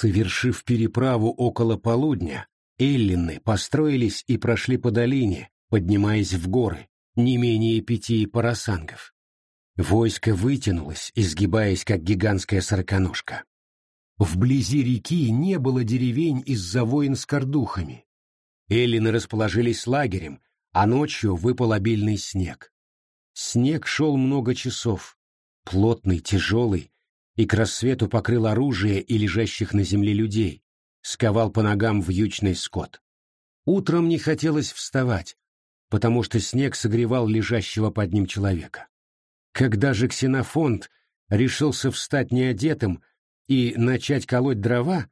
Совершив переправу около полудня, эллины построились и прошли по долине, поднимаясь в горы, не менее пяти парасангов. Войско вытянулось, изгибаясь, как гигантская сороконожка. Вблизи реки не было деревень из-за войн с кордухами. Эллины расположились лагерем, а ночью выпал обильный снег. Снег шел много часов, плотный, тяжелый, и к рассвету покрыл оружие и лежащих на земле людей, сковал по ногам вьючный скот. Утром не хотелось вставать, потому что снег согревал лежащего под ним человека. Когда же Ксенофонт решился встать неодетым и начать колоть дрова,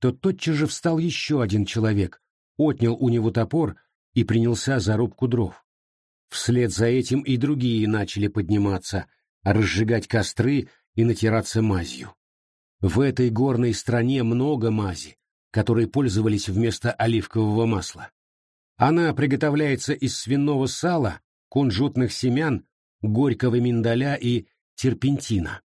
то тотчас же встал еще один человек, отнял у него топор и принялся за рубку дров. Вслед за этим и другие начали подниматься, разжигать костры и натираться мазью. В этой горной стране много мази, которой пользовались вместо оливкового масла. Она приготовляется из свиного сала, кунжутных семян, горького миндаля и терпентина.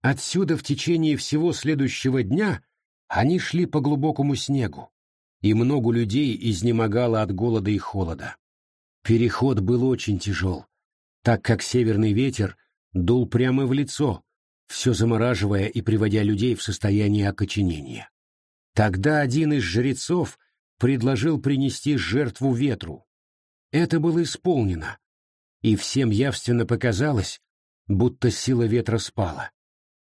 Отсюда в течение всего следующего дня они шли по глубокому снегу, и много людей изнемогало от голода и холода. Переход был очень тяжел, так как северный ветер дул прямо в лицо, все замораживая и приводя людей в состояние окоченения. Тогда один из жрецов предложил принести жертву ветру. Это было исполнено, и всем явственно показалось, будто сила ветра спала.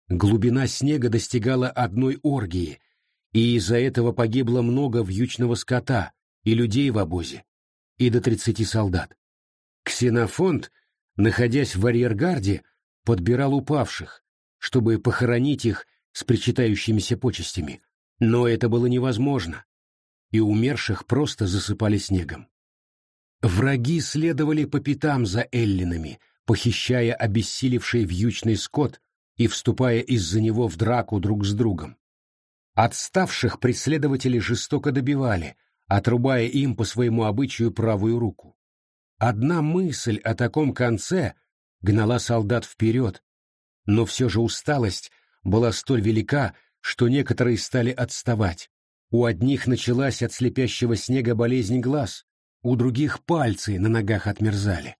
Глубина снега достигала одной оргии, и из-за этого погибло много вьючного скота и людей в обозе, и до тридцати солдат. Ксенофонт, находясь в арьергарде, подбирал упавших, чтобы похоронить их с причитающимися почестями, но это было невозможно, и умерших просто засыпали снегом. Враги следовали по пятам за эллинами, похищая обессилевший вьючный скот и вступая из-за него в драку друг с другом. Отставших преследователи жестоко добивали, отрубая им по своему обычаю правую руку. Одна мысль о таком конце гнала солдат вперед, но все же усталость была столь велика, что некоторые стали отставать. У одних началась от слепящего снега болезнь глаз, у других пальцы на ногах отмерзали.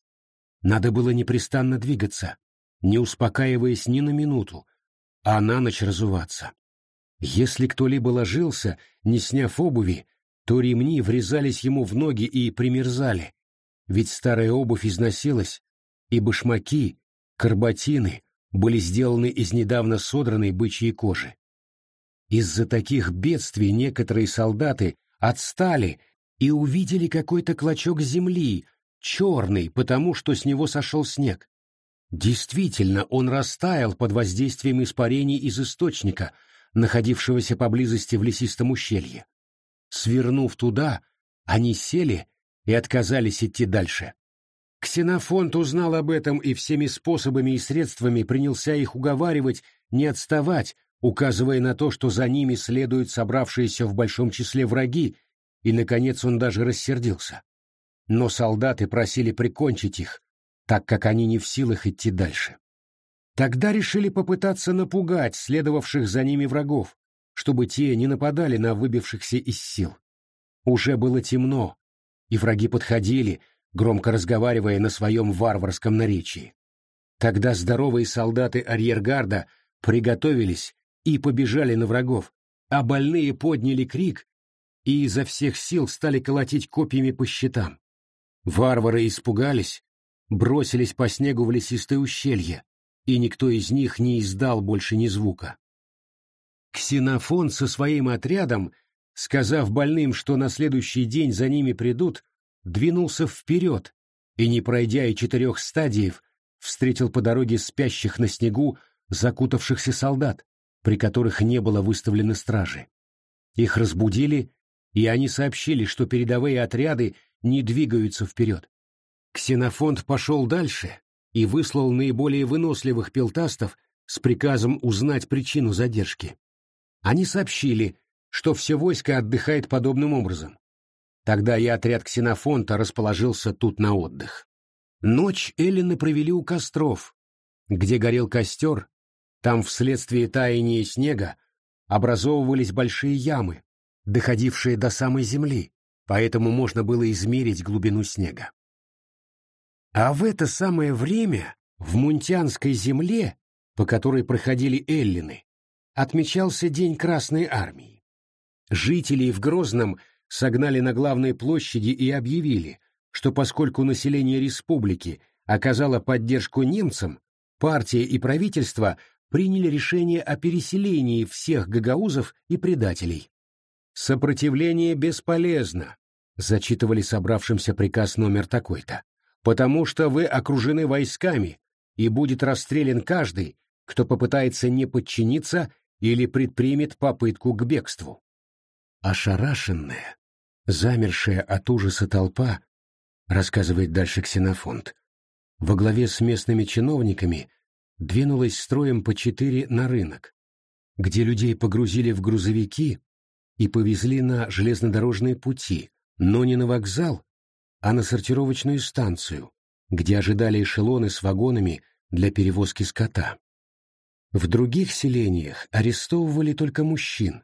Надо было непрестанно двигаться, не успокаиваясь ни на минуту, а на ночь разуваться. Если кто-либо ложился, не сняв обуви, то ремни врезались ему в ноги и примерзали, ведь старая обувь износилась, и башмаки, карботины были сделаны из недавно содранной бычьей кожи. Из-за таких бедствий некоторые солдаты отстали и увидели какой-то клочок земли, черный, потому что с него сошел снег. Действительно, он растаял под воздействием испарений из источника, находившегося поблизости в лесистом ущелье. Свернув туда, они сели и отказались идти дальше. Ксенофонт узнал об этом и всеми способами и средствами принялся их уговаривать не отставать, указывая на то, что за ними следуют собравшиеся в большом числе враги, и, наконец, он даже рассердился. Но солдаты просили прикончить их, так как они не в силах идти дальше. Тогда решили попытаться напугать следовавших за ними врагов, чтобы те не нападали на выбившихся из сил. Уже было темно, и враги подходили, громко разговаривая на своем варварском наречии. Тогда здоровые солдаты арьергарда приготовились и побежали на врагов, а больные подняли крик и изо всех сил стали колотить копьями по щитам. Варвары испугались, бросились по снегу в лесистое ущелье, и никто из них не издал больше ни звука. Ксенофон со своим отрядом, сказав больным, что на следующий день за ними придут, двинулся вперед и, не пройдя и четырех стадиев, встретил по дороге спящих на снегу закутавшихся солдат, при которых не было выставлены стражи. Их разбудили и они сообщили, что передовые отряды не двигаются вперед. Ксенофонт пошел дальше и выслал наиболее выносливых пелтастов с приказом узнать причину задержки. Они сообщили, что все войско отдыхает подобным образом. Тогда и отряд Ксенофонта расположился тут на отдых. Ночь Эллины провели у костров, где горел костер, там вследствие таяния снега образовывались большие ямы, доходившие до самой земли, поэтому можно было измерить глубину снега. А в это самое время в Мунтианской земле, по которой проходили эллины, отмечался День Красной Армии. Жителей в Грозном согнали на главной площади и объявили, что поскольку население республики оказало поддержку немцам, партия и правительство приняли решение о переселении всех гагаузов и предателей. «Сопротивление бесполезно», — зачитывали собравшимся приказ номер такой-то, «потому что вы окружены войсками, и будет расстрелян каждый, кто попытается не подчиниться или предпримет попытку к бегству». Ошарашенная, замершая от ужаса толпа, рассказывает дальше Ксенофонт, во главе с местными чиновниками двинулась строем по четыре на рынок, где людей погрузили в грузовики и повезли на железнодорожные пути, но не на вокзал, а на сортировочную станцию, где ожидали эшелоны с вагонами для перевозки скота. В других селениях арестовывали только мужчин,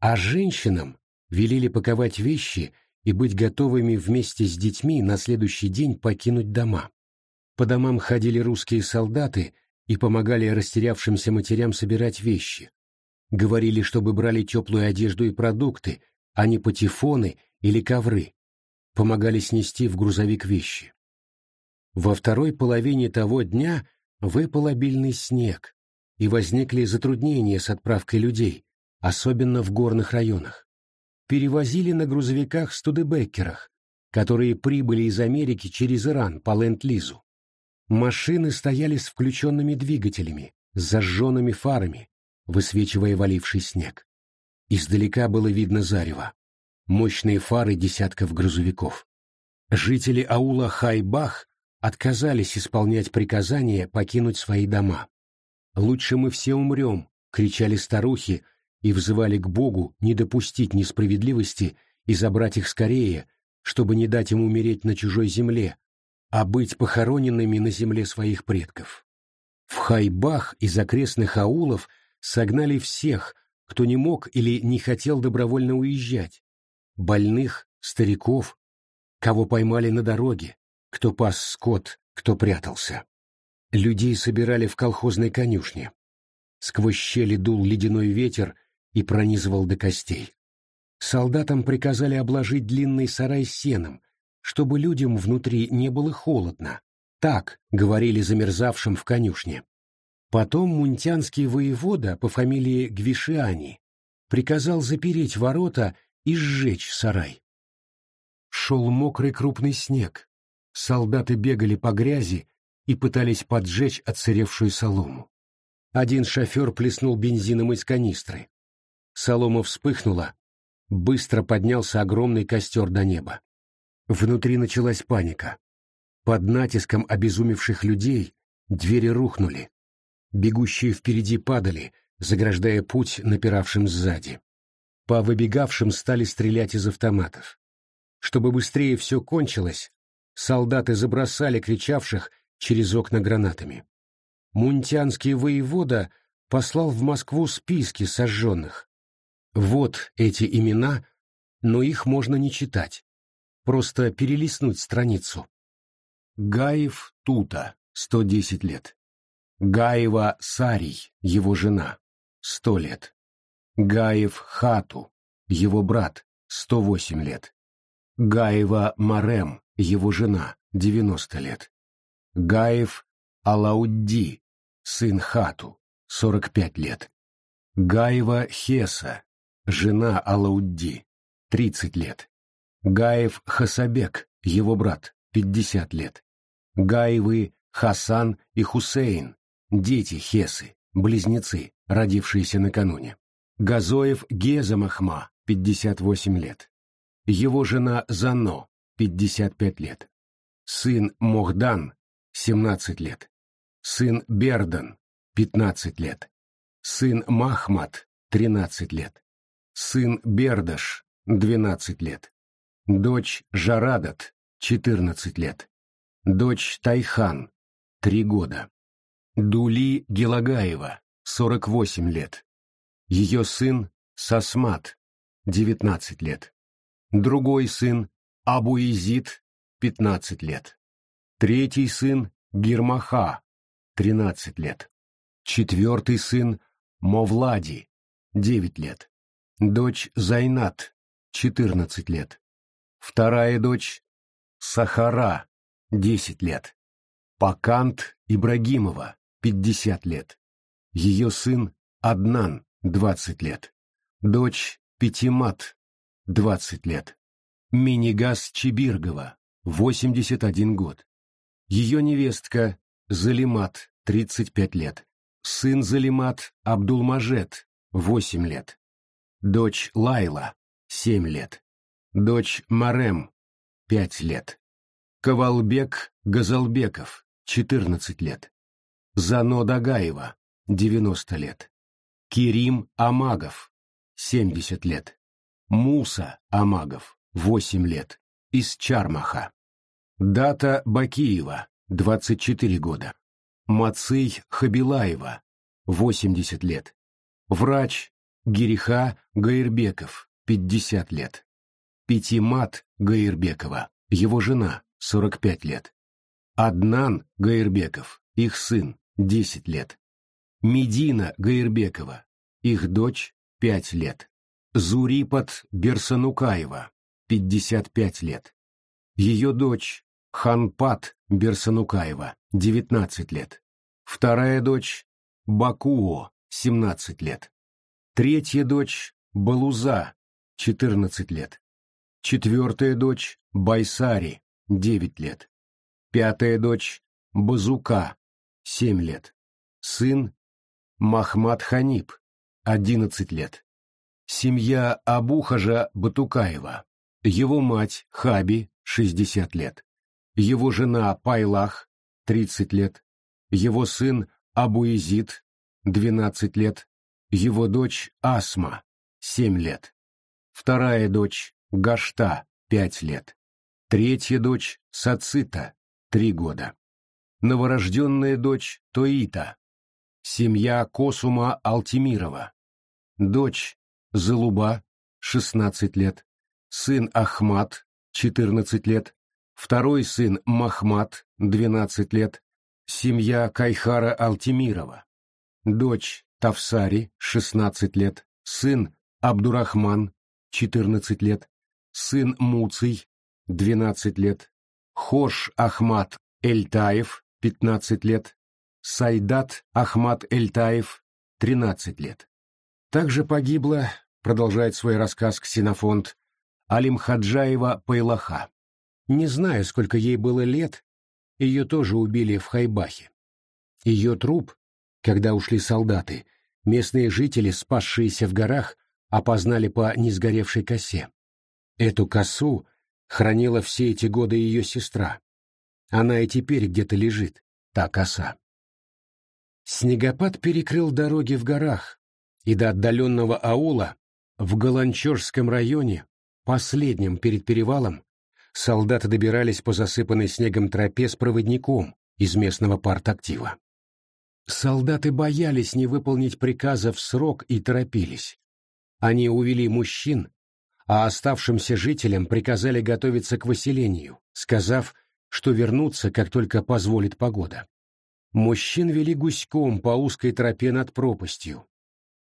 а женщинам велели паковать вещи и быть готовыми вместе с детьми на следующий день покинуть дома. По домам ходили русские солдаты и помогали растерявшимся матерям собирать вещи, Говорили, чтобы брали теплую одежду и продукты, а не патефоны или ковры. Помогали снести в грузовик вещи. Во второй половине того дня выпал обильный снег, и возникли затруднения с отправкой людей, особенно в горных районах. Перевозили на грузовиках студебеккерах, которые прибыли из Америки через Иран по ленд-лизу. Машины стояли с включенными двигателями, с зажженными фарами, высвечивая валивший снег. Издалека было видно зарево. Мощные фары десятков грузовиков. Жители аула Хайбах отказались исполнять приказания покинуть свои дома. «Лучше мы все умрем», — кричали старухи и взывали к Богу не допустить несправедливости и забрать их скорее, чтобы не дать им умереть на чужой земле, а быть похороненными на земле своих предков. В Хайбах из окрестных аулов — согнали всех, кто не мог или не хотел добровольно уезжать. Больных, стариков, кого поймали на дороге, кто пас скот, кто прятался. Людей собирали в колхозной конюшне. Сквозь щели дул ледяной ветер и пронизывал до костей. Солдатам приказали обложить длинный сарай сеном, чтобы людям внутри не было холодно. Так говорили замерзавшим в конюшне. Потом мунтянский воевода по фамилии Гвишиани приказал запереть ворота и сжечь сарай. Шел мокрый крупный снег, солдаты бегали по грязи и пытались поджечь отсыревшую солому. Один шофер плеснул бензином из канистры. Солома вспыхнула, быстро поднялся огромный костер до неба. Внутри началась паника. Под натиском обезумевших людей двери рухнули, Бегущие впереди падали, заграждая путь напиравшим сзади. По выбегавшим стали стрелять из автоматов. Чтобы быстрее все кончилось, солдаты забросали кричавших через окна гранатами. Мунтянский воевода послал в Москву списки сожженных. Вот эти имена, но их можно не читать. Просто перелистнуть страницу. Гаев Тута, 110 лет. Гаева Сарий, его жена, сто лет. Гаев Хату, его брат, сто восемь лет. Гаева Марем, его жена, девяносто лет. Гаев Алаудди, сын Хату, сорок пять лет. Гаева Хеса, жена Алаудди, тридцать лет. Гаев Хасабек, его брат, пятьдесят лет. Гаевы Хасан и Хусейн, Дети Хесы, близнецы, родившиеся накануне. Газоев Геза Махма, 58 лет. Его жена Зано, 55 лет. Сын Мохдан, 17 лет. Сын Бердан, 15 лет. Сын Махмад, 13 лет. Сын Бердаш, 12 лет. Дочь Жарадат, 14 лет. Дочь Тайхан, 3 года. Дули Гелагаева, 48 лет. Ее сын Сасмат, 19 лет. Другой сын Абуизид, 15 лет. Третий сын Гирмаха, 13 лет. Четвертый сын Мовлади, 9 лет. Дочь Зайнат, 14 лет. Вторая дочь Сахара, 10 лет. Пакант Ибрагимова, 50 лет. Ее сын Аднан, 20 лет. Дочь Пятимат, 20 лет. Минигаз Чебиргова, 81 год. Ее невестка Залимат, 35 лет. Сын Залимат Абдулмажет, 8 лет. Дочь Лайла, 7 лет. Дочь Марем, 5 лет. Ковалбек Газалбеков, 14 лет. Зано Дагаева, 90 лет. Кирим Амагов, 70 лет. Муса Амагов, 8 лет. Из Чармаха. Дата Бакиева, 24 года. Маций Хабилаева, 80 лет. Врач Гириха Гаирбеков, 50 лет. Пятимат Гаирбекова, его жена, 45 лет. Аднан Гаирбеков, их сын, 10 лет. Медина Гаирбекова, их дочь, 5 лет. Зурипат Берсанукаева, 55 лет. Ее дочь Ханпат Берсанукаева, 19 лет. Вторая дочь Бакуо, 17 лет. Третья дочь Балуза, 14 лет. Четвертая дочь Байсари, 9 лет. Пятая дочь Базука, 7 лет. Сын Махмад Ханиб, 11 лет. Семья Абухажа Батукаева. Его мать Хаби, 60 лет. Его жена Пайлах, 30 лет. Его сын Абуизид, 12 лет. Его дочь Асма, 7 лет. Вторая дочь Гашта, 5 лет. Третья дочь Сацита, 3 года. Новорожденная дочь Тоита. Семья Косума Алтимирова. Дочь Залуба, 16 лет. Сын Ахмат, 14 лет. Второй сын Махмат, 12 лет. Семья Кайхара Алтимирова. Дочь Тавсари, 16 лет. Сын Абдурахман, 14 лет. Сын Муций, 12 лет. Хош Ахмат Эльтаев, 15 лет. Сайдат Ахмат Эльтаев, 13 лет. Также погибла, продолжает свой рассказ Ксенофонт, Алим Хаджаева Пайлаха. Не знаю, сколько ей было лет, ее тоже убили в Хайбахе. Ее труп, когда ушли солдаты, местные жители, спасшиеся в горах, опознали по несгоревшей косе. Эту косу хранила все эти годы ее сестра. Она и теперь где-то лежит, та коса. Снегопад перекрыл дороги в горах, и до отдаленного аула в Голанчорском районе, последнем перед перевалом, солдаты добирались по засыпанной снегом тропе с проводником из местного партактива. Солдаты боялись не выполнить приказа в срок и торопились. Они увели мужчин, а оставшимся жителям приказали готовиться к выселению, сказав, что вернутся, как только позволит погода. Мужчин вели гуськом по узкой тропе над пропастью.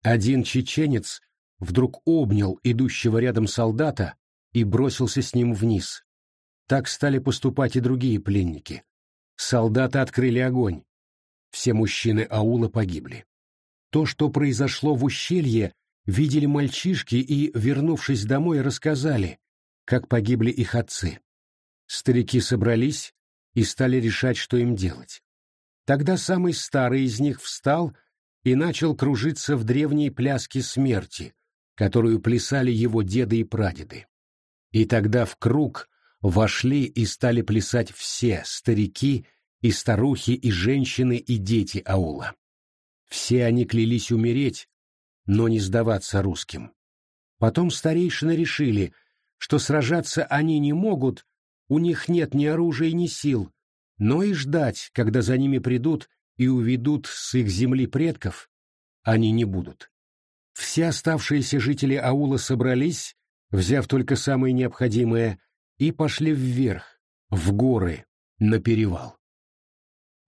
Один чеченец вдруг обнял идущего рядом солдата и бросился с ним вниз. Так стали поступать и другие пленники. Солдаты открыли огонь. Все мужчины аула погибли. То, что произошло в ущелье, видели мальчишки и, вернувшись домой, рассказали, как погибли их отцы. Старики собрались и стали решать, что им делать. Тогда самый старый из них встал и начал кружиться в древней пляске смерти, которую плясали его деды и прадеды. И тогда в круг вошли и стали плясать все старики и старухи и женщины и дети аула. Все они клялись умереть, но не сдаваться русским. Потом старейшины решили, что сражаться они не могут, у них нет ни оружия, ни сил, но и ждать, когда за ними придут и уведут с их земли предков, они не будут. все оставшиеся жители аула собрались, взяв только самое необходимое, и пошли вверх, в горы, на перевал.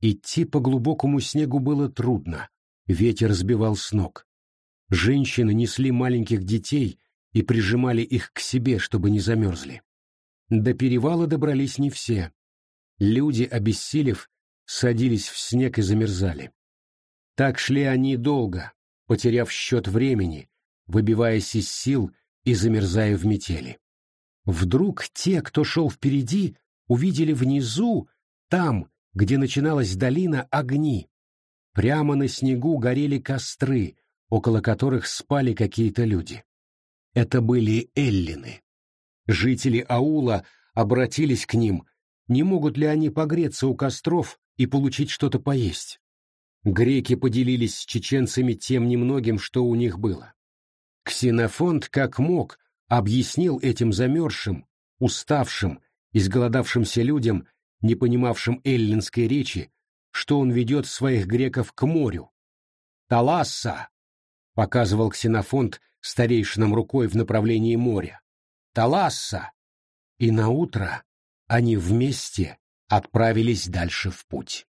Идти по глубокому снегу было трудно, ветер сбивал с ног. Женщины несли маленьких детей и прижимали их к себе, чтобы не замерзли. До перевала добрались не все. Люди, обессилев, садились в снег и замерзали. Так шли они долго, потеряв счет времени, выбиваясь из сил и замерзая в метели. Вдруг те, кто шел впереди, увидели внизу, там, где начиналась долина, огни. Прямо на снегу горели костры, около которых спали какие-то люди. Это были эллины. Жители аула обратились к ним, не могут ли они погреться у костров и получить что-то поесть. Греки поделились с чеченцами тем немногим, что у них было. Ксенофонт, как мог, объяснил этим замерзшим, уставшим, изголодавшимся людям, не понимавшим эллинской речи, что он ведет своих греков к морю. «Таласса!» — показывал Ксенофонт старейшинам рукой в направлении моря. «Таласса!» И наутро они вместе отправились дальше в путь.